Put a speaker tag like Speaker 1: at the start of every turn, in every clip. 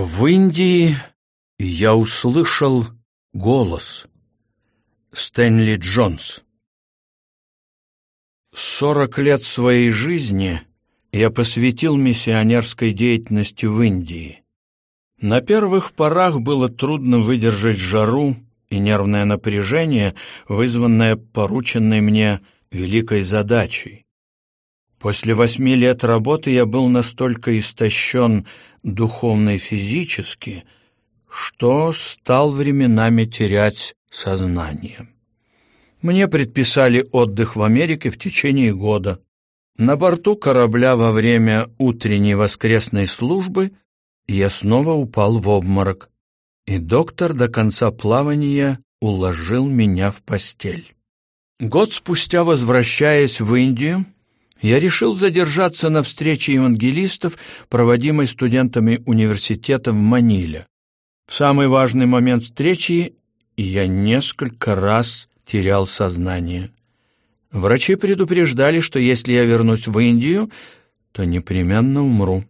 Speaker 1: В Индии я услышал голос Стэнли Джонс. Сорок лет своей жизни я посвятил миссионерской деятельности в Индии. На первых порах было трудно выдержать жару и нервное напряжение, вызванное порученной мне великой задачей. После восьми лет работы я был настолько истощен духовно и физически, что стал временами терять сознание. Мне предписали отдых в Америке в течение года. На борту корабля во время утренней воскресной службы я снова упал в обморок, и доктор до конца плавания уложил меня в постель. Год спустя, возвращаясь в Индию, я решил задержаться на встрече евангелистов, проводимой студентами университета в Маниле. В самый важный момент встречи я несколько раз терял сознание. Врачи предупреждали, что если я вернусь в Индию, то непременно умру.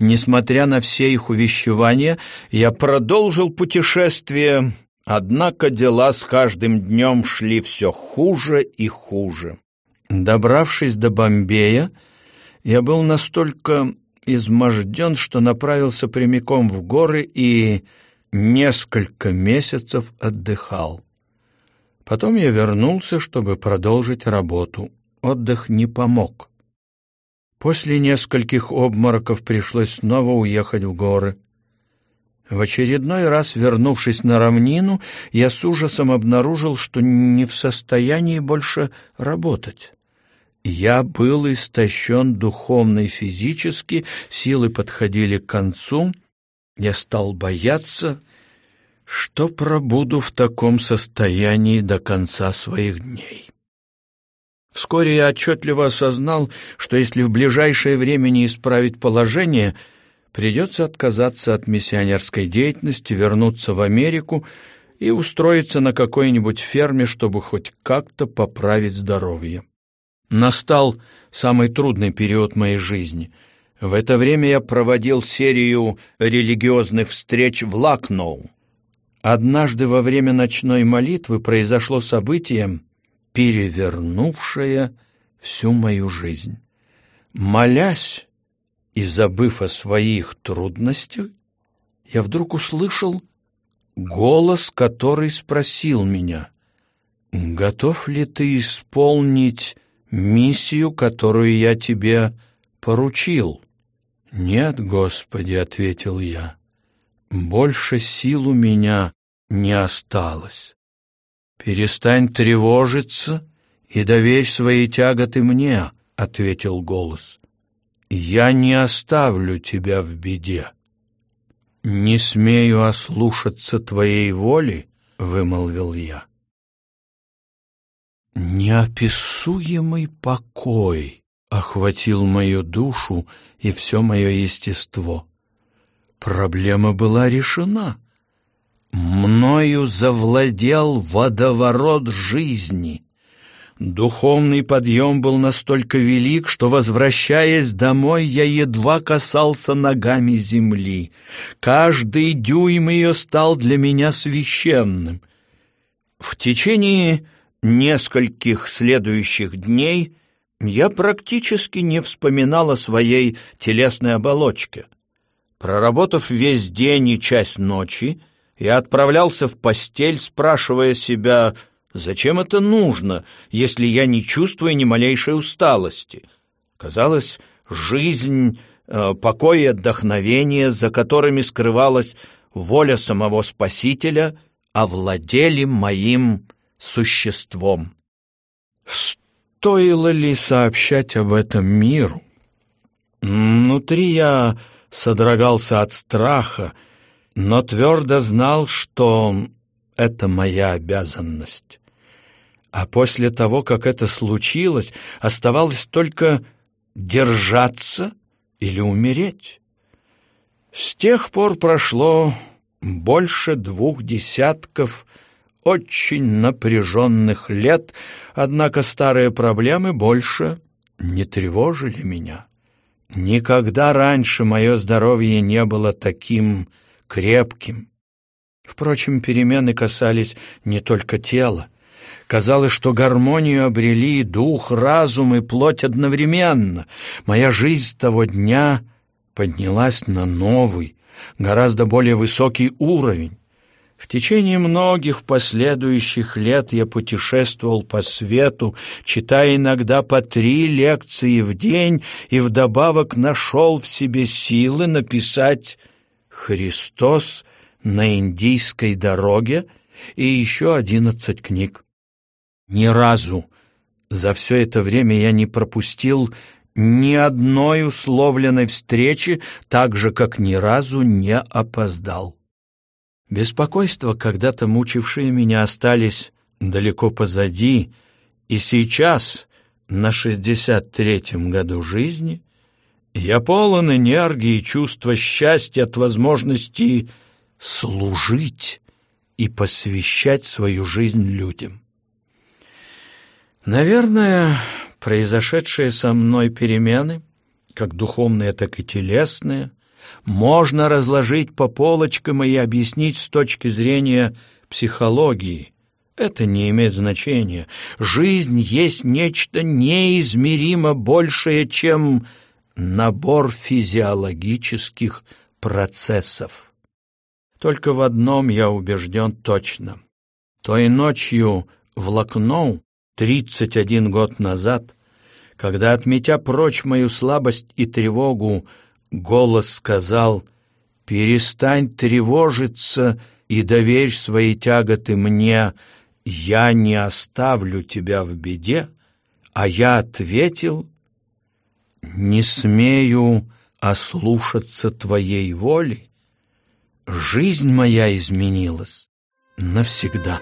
Speaker 1: Несмотря на все их увещевания, я продолжил путешествие, однако дела с каждым днем шли все хуже и хуже. Добравшись до Бомбея, я был настолько изможден, что направился прямиком в горы и несколько месяцев отдыхал. Потом я вернулся, чтобы продолжить работу. Отдых не помог. После нескольких обмороков пришлось снова уехать в горы. В очередной раз, вернувшись на равнину, я с ужасом обнаружил, что не в состоянии больше работать. Я был истощен духовно и физически, силы подходили к концу. Я стал бояться, что пробуду в таком состоянии до конца своих дней. Вскоре я отчетливо осознал, что если в ближайшее время не исправить положение, придется отказаться от миссионерской деятельности, вернуться в Америку и устроиться на какой-нибудь ферме, чтобы хоть как-то поправить здоровье. Настал самый трудный период моей жизни. В это время я проводил серию религиозных встреч в Лакноу. Однажды во время ночной молитвы произошло событие, перевернувшее всю мою жизнь. Молясь и забыв о своих трудностях, я вдруг услышал голос, который спросил меня, «Готов ли ты исполнить миссию, которую я тебе поручил». «Нет, Господи», — ответил я, — «больше сил у меня не осталось. Перестань тревожиться и доверь свои тяготы мне», — ответил голос. «Я не оставлю тебя в беде». «Не смею ослушаться твоей воли», — вымолвил я. Неописуемый покой охватил мою душу и все мое естество. Проблема была решена. Мною завладел водоворот жизни. Духовный подъем был настолько велик, что, возвращаясь домой, я едва касался ногами земли. Каждый дюйм ее стал для меня священным. В течение нескольких следующих дней я практически не вспоминал о своей телесной оболочке. Проработав весь день и часть ночи, я отправлялся в постель, спрашивая себя, зачем это нужно, если я не чувствую ни малейшей усталости. Казалось, жизнь, э, покой и отдохновение, за которыми скрывалась воля самого Спасителя, овладели моим существом. Стоило ли сообщать об этом миру? Внутри я содрогался от страха, но твердо знал, что это моя обязанность. А после того, как это случилось, оставалось только держаться или умереть. С тех пор прошло больше двух десятков очень напряженных лет, однако старые проблемы больше не тревожили меня. Никогда раньше мое здоровье не было таким крепким. Впрочем, перемены касались не только тела. Казалось, что гармонию обрели дух, разум и плоть одновременно. Моя жизнь того дня поднялась на новый, гораздо более высокий уровень. В течение многих последующих лет я путешествовал по свету, читая иногда по три лекции в день, и вдобавок нашел в себе силы написать «Христос на индийской дороге» и еще одиннадцать книг. Ни разу за все это время я не пропустил ни одной условленной встречи, так же, как ни разу не опоздал. Беспокойства, когда-то мучившие меня, остались далеко позади, и сейчас, на шестьдесят третьем году жизни, я полон энергии и чувства счастья от возможности служить и посвящать свою жизнь людям. Наверное, произошедшие со мной перемены, как духовные, так и телесные, можно разложить по полочкам и объяснить с точки зрения психологии. Это не имеет значения. Жизнь есть нечто неизмеримо большее, чем набор физиологических процессов. Только в одном я убежден точно. Той ночью в Лакноу 31 год назад, когда, отметя прочь мою слабость и тревогу, голос сказал «Перестань тревожиться и доверь свои тяготы мне, я не оставлю тебя в беде», а я ответил «Не смею ослушаться твоей воли, жизнь моя изменилась навсегда».